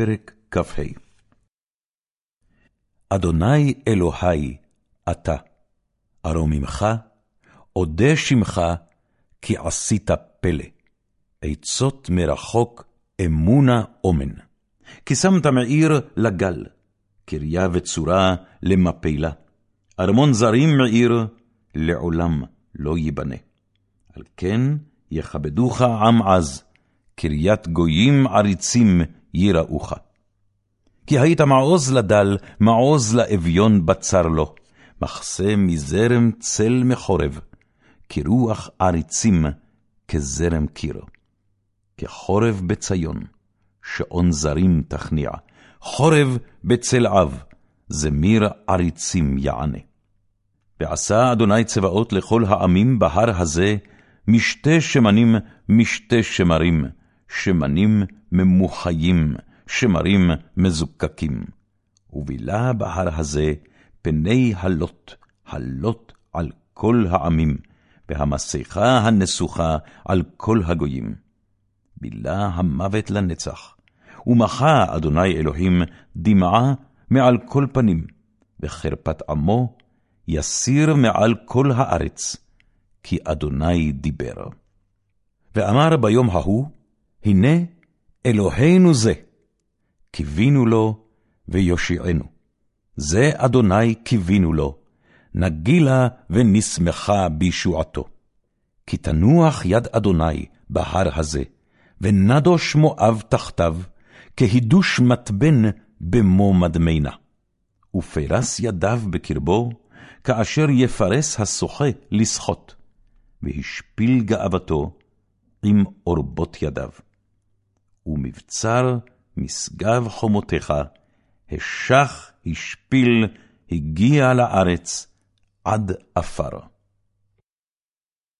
פרק כ"ה אדוני אלוהי, אתה, ארוממך, אודה שמך, כי עשית פלא. עצות מרחוק, אמונה אומן. כי שמת מעיר לגל, קריה וצורה למפלה. ארמון זרים מעיר, לעולם לא ייבנה. על כן יכבדוך עם עז, קריית גויים עריצים ייראוך. כי היית מעוז לדל, מעוז לאביון בצר לו, מחסה מזרם צל מחורב, כרוח עריצים, כזרם קיר. כחורב בציון, שעון זרים תכניע, חורב בצל אב, זמיר עריצים יענה. ועשה אדוני צבאות לכל העמים בהר הזה, משתי שמנים משתי שמרים, שמנים ממוחיים, שמרים מזוקקים. ובילה בהר הזה פני הלוט, הלוט על כל העמים, והמסכה הנסוכה על כל הגויים. בילה המוות לנצח, ומחה אדוני אלוהים דמעה מעל כל פנים, וחרפת עמו יסיר מעל כל הארץ, כי אדוני דיבר. ואמר ביום ההוא, הנה אלוהינו זה, קיווינו לו ויושיענו. זה אדוני קיווינו לו, נגילה ונשמחה בישועתו. כי תנוח יד אדוני בהר הזה, ונדוש מואב תחתיו, כהידוש מתבן במו מדמנה. ופרס ידיו בקרבו, כאשר יפרס השוחה לשחות, והשפיל גאוותו עם אורבות ידיו. ומבצר משגב חומותיך, השח, השפיל, הגיע לארץ עד עפר.